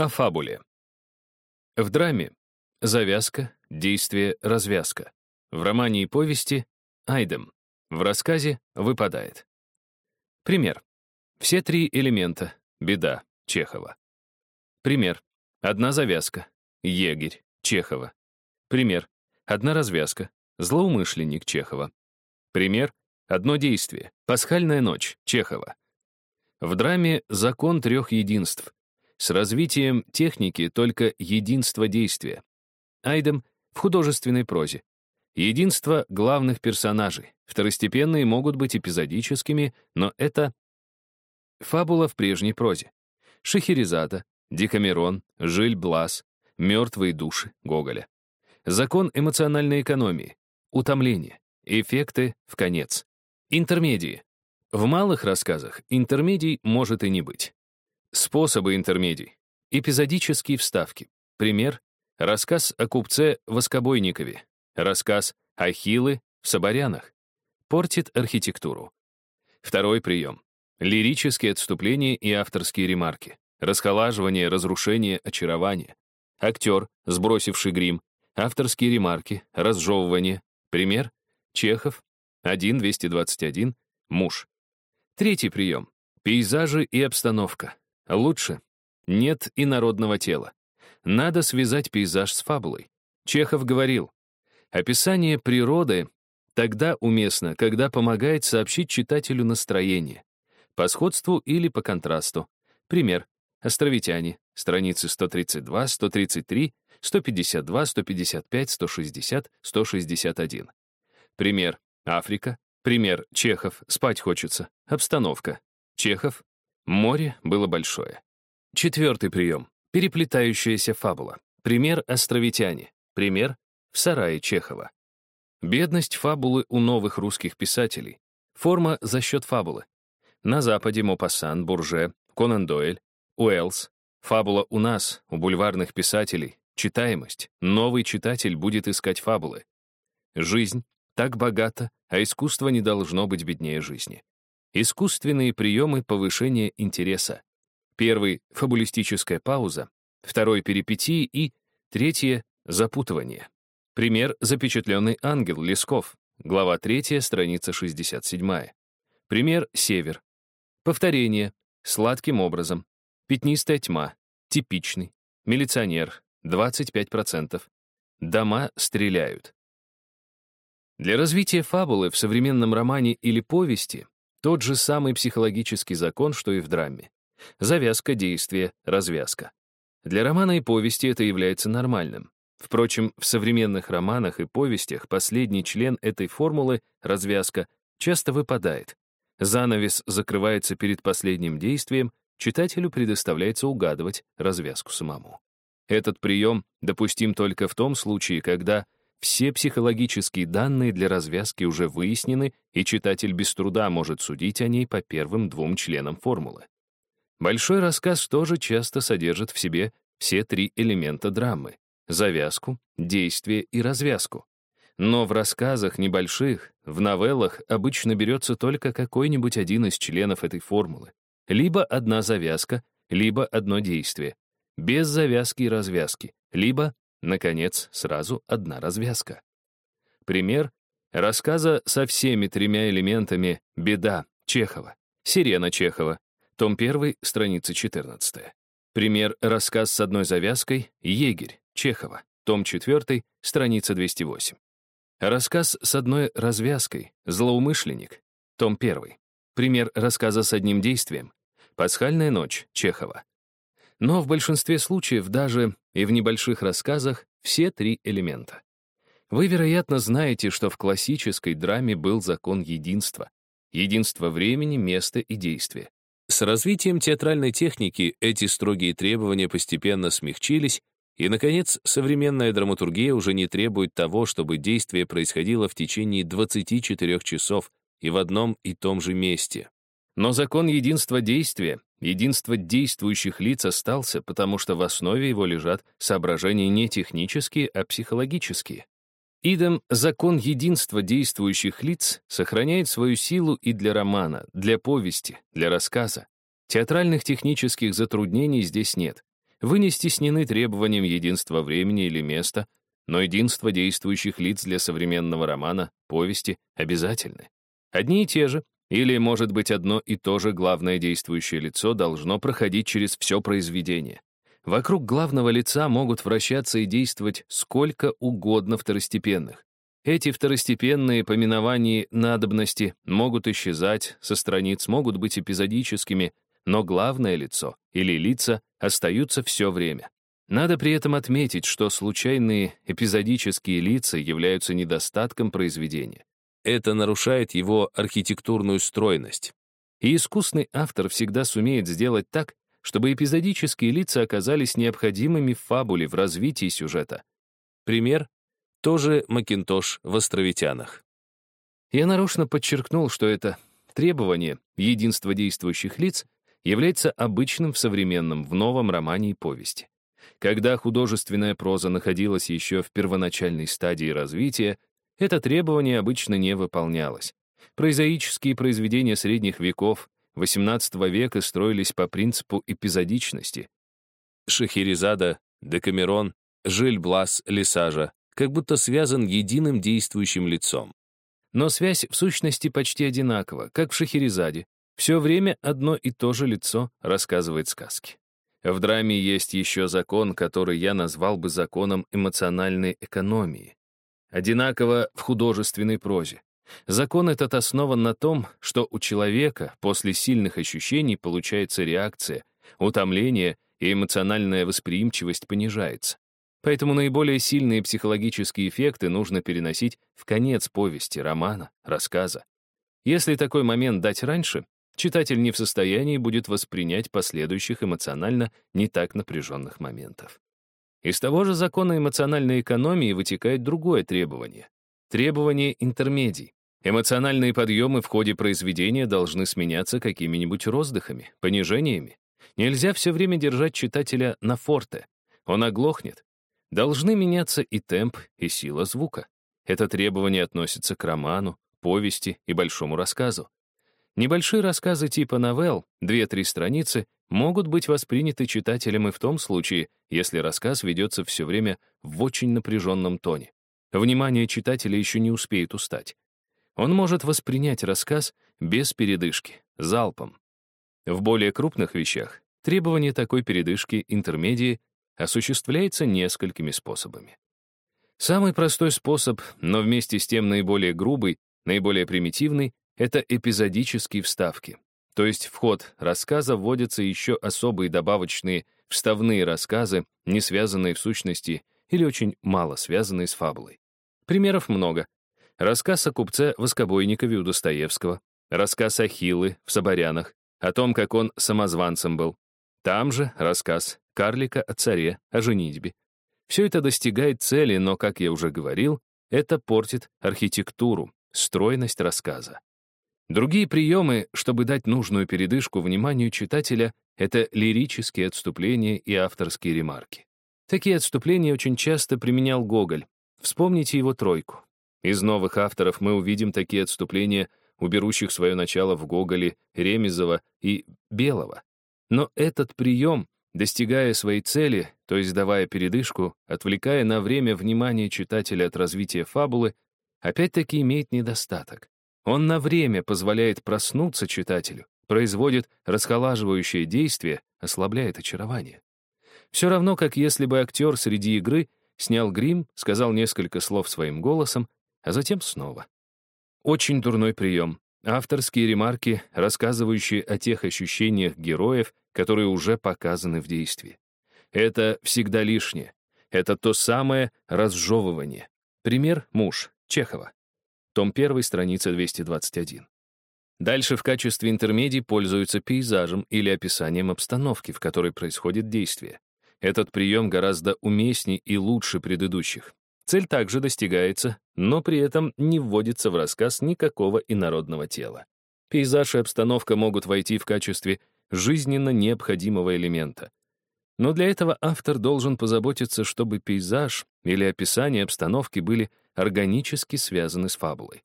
О фабуле. В драме — завязка, действие, развязка. В романе и повести — айдем. В рассказе — выпадает. Пример. Все три элемента — беда, Чехова. Пример. Одна завязка — егерь, Чехова. Пример. Одна развязка — злоумышленник, Чехова. Пример. Одно действие — пасхальная ночь, Чехова. В драме закон трех единств — с развитием техники только единство действия. Айдем в художественной прозе. Единство главных персонажей. Второстепенные могут быть эпизодическими, но это фабула в прежней прозе. Шахерезада, Декамерон, Жиль Блас, Мертвые души Гоголя. Закон эмоциональной экономии. Утомление. Эффекты в конец. Интермедии. В малых рассказах интермедий может и не быть. Способы интермедий. Эпизодические вставки. Пример — рассказ о купце Воскобойникове. Рассказ Ахиллы в Соборянах. Портит архитектуру. Второй прием. Лирические отступления и авторские ремарки. Расхолаживание, разрушение, очарование. Актер, сбросивший грим. Авторские ремарки, разжевывание. Пример — Чехов, 1.221, муж. Третий прием. Пейзажи и обстановка. Лучше. Нет и народного тела. Надо связать пейзаж с фабулой. Чехов говорил, описание природы тогда уместно, когда помогает сообщить читателю настроение. По сходству или по контрасту. Пример. Островитяне. Страницы 132, 133, 152, 155, 160, 161. Пример. Африка. Пример. Чехов. Спать хочется. Обстановка. Чехов. Море было большое. Четвертый прием. Переплетающаяся фабула. Пример «Островитяне». Пример «В сарае Чехова». Бедность фабулы у новых русских писателей. Форма за счет фабулы. На Западе Мопассан, Бурже, Конан Дойль, Уэллс. Фабула у нас, у бульварных писателей. Читаемость. Новый читатель будет искать фабулы. Жизнь так богата, а искусство не должно быть беднее жизни. Искусственные приемы повышения интереса. Первый — фабулистическая пауза, второй — перипетии и третье — запутывание. Пример — запечатленный ангел Лесков, глава 3, страница 67. Пример — север. Повторение, сладким образом, пятнистая тьма, типичный, милиционер, 25%. Дома стреляют. Для развития фабулы в современном романе или повести тот же самый психологический закон, что и в драме. Завязка, действие, развязка. Для романа и повести это является нормальным. Впрочем, в современных романах и повестях последний член этой формулы, развязка, часто выпадает. Занавес закрывается перед последним действием, читателю предоставляется угадывать развязку самому. Этот прием допустим только в том случае, когда все психологические данные для развязки уже выяснены, и читатель без труда может судить о ней по первым двум членам формулы. Большой рассказ тоже часто содержит в себе все три элемента драмы — завязку, действие и развязку. Но в рассказах небольших, в новеллах обычно берется только какой-нибудь один из членов этой формулы. Либо одна завязка, либо одно действие. Без завязки и развязки. Либо Наконец, сразу одна развязка. Пример рассказа со всеми тремя элементами «Беда» Чехова, «Сирена» Чехова, том 1, страница 14. Пример рассказ с одной завязкой «Егерь» Чехова, том 4, страница 208. Рассказ с одной развязкой «Злоумышленник», том 1. Пример рассказа с одним действием «Пасхальная ночь» Чехова, но в большинстве случаев даже и в небольших рассказах все три элемента. Вы, вероятно, знаете, что в классической драме был закон единства. Единство времени, места и действия. С развитием театральной техники эти строгие требования постепенно смягчились, и, наконец, современная драматургия уже не требует того, чтобы действие происходило в течение 24 часов и в одном и том же месте. Но закон единства действия, единство действующих лиц остался, потому что в основе его лежат соображения не технические, а психологические. Идем закон единства действующих лиц сохраняет свою силу и для романа, для повести, для рассказа. Театральных технических затруднений здесь нет. Вы не стеснены требованием единства времени или места, но единство действующих лиц для современного романа, повести обязательны. Одни и те же, или, может быть, одно и то же главное действующее лицо должно проходить через все произведение. Вокруг главного лица могут вращаться и действовать сколько угодно второстепенных. Эти второстепенные поминования надобности могут исчезать со страниц, могут быть эпизодическими, но главное лицо или лица остаются все время. Надо при этом отметить, что случайные эпизодические лица являются недостатком произведения. Это нарушает его архитектурную стройность. И искусный автор всегда сумеет сделать так, чтобы эпизодические лица оказались необходимыми в фабуле, в развитии сюжета. Пример — тоже Макинтош в «Островитянах». Я нарочно подчеркнул, что это требование единства действующих лиц является обычным в современном, в новом романе и повести. Когда художественная проза находилась еще в первоначальной стадии развития, это требование обычно не выполнялось. Прозаические произведения средних веков, XVIII века строились по принципу эпизодичности. Шахерезада, Декамерон, Жиль-Блас, Лесажа как будто связан единым действующим лицом. Но связь в сущности почти одинакова, как в Шахерезаде. Все время одно и то же лицо рассказывает сказки. В драме есть еще закон, который я назвал бы законом эмоциональной экономии. Одинаково в художественной прозе. Закон этот основан на том, что у человека после сильных ощущений получается реакция, утомление и эмоциональная восприимчивость понижается. Поэтому наиболее сильные психологические эффекты нужно переносить в конец повести, романа, рассказа. Если такой момент дать раньше, читатель не в состоянии будет воспринять последующих эмоционально не так напряженных моментов. Из того же закона эмоциональной экономии вытекает другое требование — требование интермедий. Эмоциональные подъемы в ходе произведения должны сменяться какими-нибудь роздыхами, понижениями. Нельзя все время держать читателя на форте. Он оглохнет. Должны меняться и темп, и сила звука. Это требование относится к роману, повести и большому рассказу. Небольшие рассказы типа новелл, 2-3 страницы, могут быть восприняты читателем и в том случае, если рассказ ведется все время в очень напряженном тоне. Внимание читателя еще не успеет устать. Он может воспринять рассказ без передышки, залпом. В более крупных вещах требование такой передышки интермедии осуществляется несколькими способами. Самый простой способ, но вместе с тем наиболее грубый, наиболее примитивный, это эпизодические вставки. То есть в ход рассказа вводятся еще особые добавочные вставные рассказы, не связанные в сущности или очень мало связанные с фабулой. Примеров много. Рассказ о купце Воскобойникове у Достоевского, рассказ о Хилы в Соборянах, о том, как он самозванцем был. Там же рассказ карлика о царе, о женитьбе. Все это достигает цели, но, как я уже говорил, это портит архитектуру, стройность рассказа. Другие приемы, чтобы дать нужную передышку вниманию читателя, это лирические отступления и авторские ремарки. Такие отступления очень часто применял Гоголь. Вспомните его тройку. Из новых авторов мы увидим такие отступления, уберущих свое начало в Гоголе, Ремезова и Белого. Но этот прием, достигая своей цели, то есть давая передышку, отвлекая на время внимание читателя от развития фабулы, опять-таки имеет недостаток. Он на время позволяет проснуться читателю, производит расхолаживающее действие, ослабляет очарование. Все равно, как если бы актер среди игры снял грим, сказал несколько слов своим голосом, а затем снова. Очень дурной прием. Авторские ремарки, рассказывающие о тех ощущениях героев, которые уже показаны в действии. Это всегда лишнее. Это то самое разжевывание. Пример — муж, Чехова. Том 1, страница 221. Дальше в качестве интермедий пользуются пейзажем или описанием обстановки, в которой происходит действие. Этот прием гораздо уместнее и лучше предыдущих. Цель также достигается, но при этом не вводится в рассказ никакого инородного тела. Пейзаж и обстановка могут войти в качестве жизненно необходимого элемента. Но для этого автор должен позаботиться, чтобы пейзаж или описание обстановки были органически связаны с фабулой.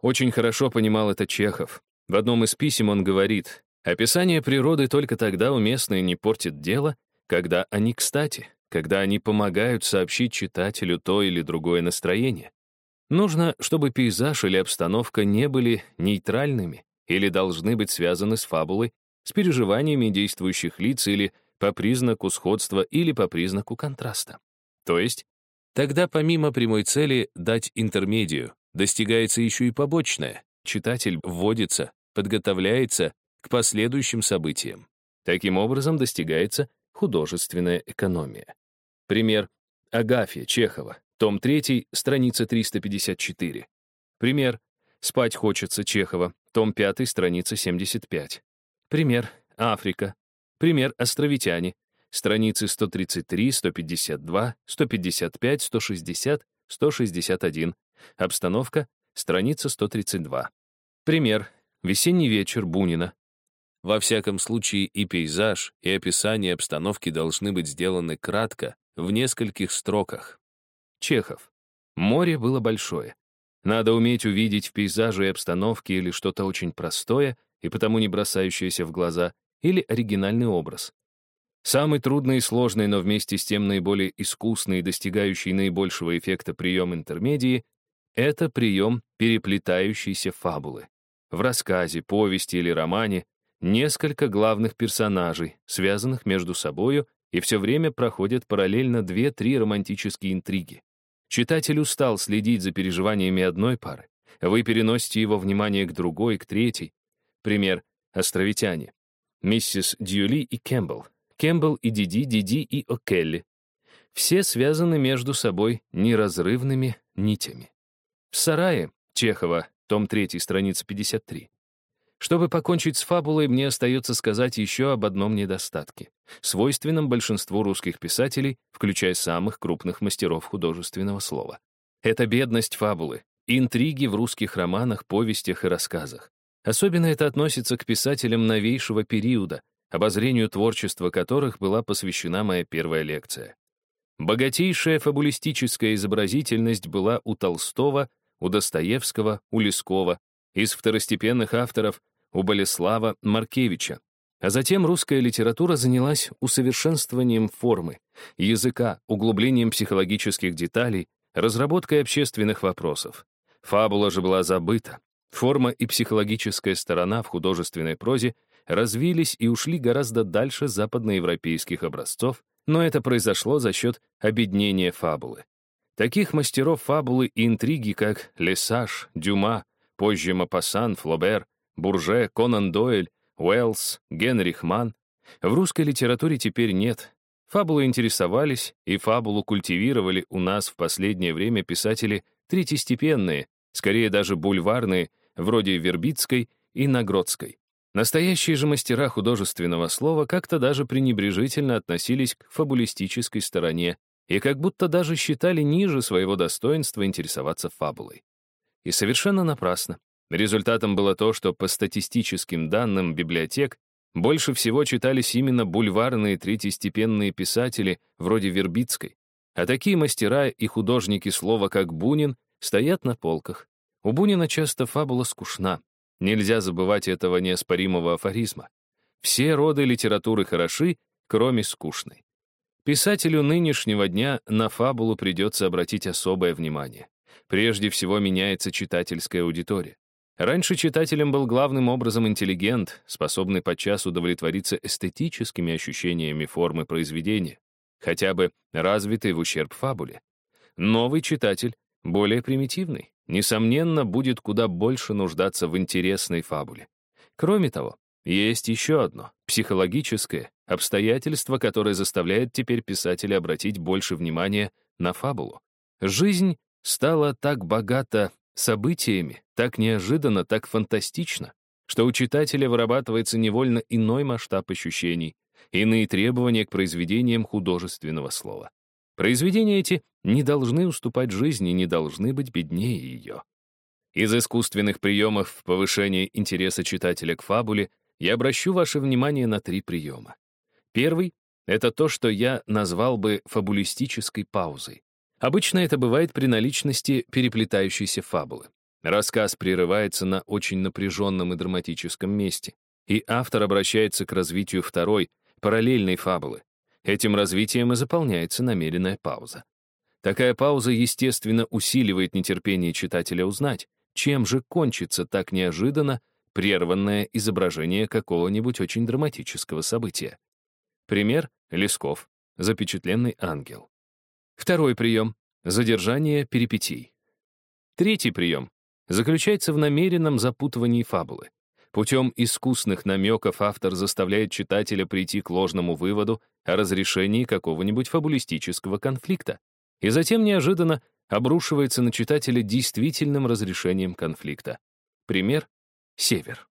Очень хорошо понимал это Чехов. В одном из писем он говорит, «Описание природы только тогда уместно и не портит дело, когда они кстати, когда они помогают сообщить читателю то или другое настроение. Нужно, чтобы пейзаж или обстановка не были нейтральными или должны быть связаны с фабулой, с переживаниями действующих лиц или по признаку сходства или по признаку контраста. То есть, тогда помимо прямой цели дать интермедию, достигается еще и побочное. Читатель вводится, подготовляется к последующим событиям. Таким образом достигается художественная экономия. Пример Агафья Чехова, том 3, страница 354. Пример «Спать хочется» Чехова, том 5, страница 75. Пример «Африка». Пример «Островитяне», страницы 133, 152, 155, 160, 161. Обстановка, страница 132. Пример «Весенний вечер» Бунина. Во всяком случае и пейзаж, и описание обстановки должны быть сделаны кратко, в нескольких строках. Чехов. Море было большое. Надо уметь увидеть в пейзаже и обстановке или что-то очень простое и потому не бросающееся в глаза, или оригинальный образ. Самый трудный и сложный, но вместе с тем наиболее искусный и достигающий наибольшего эффекта прием интермедии — это прием переплетающейся фабулы. В рассказе, повести или романе несколько главных персонажей, связанных между собою и все время проходят параллельно две-три романтические интриги. Читатель устал следить за переживаниями одной пары. Вы переносите его внимание к другой, к третьей. Пример — островитяне. Миссис Дьюли и Кэмпбелл. Кэмпбелл и Диди, Диди и О'Келли. Все связаны между собой неразрывными нитями. В сарае Чехова, том 3, страница 53. Чтобы покончить с фабулой, мне остается сказать еще об одном недостатке, свойственном большинству русских писателей, включая самых крупных мастеров художественного слова. Это бедность фабулы, интриги в русских романах, повестях и рассказах. Особенно это относится к писателям новейшего периода, обозрению творчества которых была посвящена моя первая лекция. Богатейшая фабулистическая изобразительность была у Толстого, у Достоевского, у Лескова, из второстепенных авторов у Болеслава Маркевича. А затем русская литература занялась усовершенствованием формы, языка, углублением психологических деталей, разработкой общественных вопросов. Фабула же была забыта. Форма и психологическая сторона в художественной прозе развились и ушли гораздо дальше западноевропейских образцов, но это произошло за счет обеднения фабулы. Таких мастеров фабулы и интриги, как Лесаж, Дюма, позже Мапассан, Флобер, Бурже, Конан Дойль, Уэллс, Генрих Манн. В русской литературе теперь нет. Фабулы интересовались и фабулу культивировали у нас в последнее время писатели третьестепенные, скорее даже бульварные, вроде Вербицкой и Нагродской. Настоящие же мастера художественного слова как-то даже пренебрежительно относились к фабулистической стороне и как будто даже считали ниже своего достоинства интересоваться фабулой. И совершенно напрасно. Результатом было то, что по статистическим данным библиотек больше всего читались именно бульварные третьестепенные писатели вроде Вербицкой, а такие мастера и художники слова, как Бунин, стоят на полках. У Бунина часто фабула скучна. Нельзя забывать этого неоспоримого афоризма. Все роды литературы хороши, кроме скучной. Писателю нынешнего дня на фабулу придется обратить особое внимание. Прежде всего меняется читательская аудитория. Раньше читателем был главным образом интеллигент, способный подчас удовлетвориться эстетическими ощущениями формы произведения, хотя бы развитый в ущерб фабуле. Новый читатель, более примитивный, несомненно, будет куда больше нуждаться в интересной фабуле. Кроме того, есть еще одно, психологическое, обстоятельство, которое заставляет теперь писателя обратить больше внимания на фабулу. Жизнь стала так богата событиями, так неожиданно, так фантастично, что у читателя вырабатывается невольно иной масштаб ощущений, иные требования к произведениям художественного слова. Произведения эти не должны уступать жизни, не должны быть беднее ее. Из искусственных приемов повышения интереса читателя к фабуле я обращу ваше внимание на три приема. Первый — это то, что я назвал бы фабулистической паузой. Обычно это бывает при наличности переплетающейся фабулы. Рассказ прерывается на очень напряженном и драматическом месте, и автор обращается к развитию второй, параллельной фабулы. Этим развитием и заполняется намеренная пауза. Такая пауза, естественно, усиливает нетерпение читателя узнать, чем же кончится так неожиданно прерванное изображение какого-нибудь очень драматического события. Пример — Лесков, запечатленный ангел. Второй прием — задержание перипетий. Третий прием заключается в намеренном запутывании фабулы. Путем искусных намеков автор заставляет читателя прийти к ложному выводу о разрешении какого-нибудь фабулистического конфликта, и затем неожиданно обрушивается на читателя действительным разрешением конфликта. Пример — Север.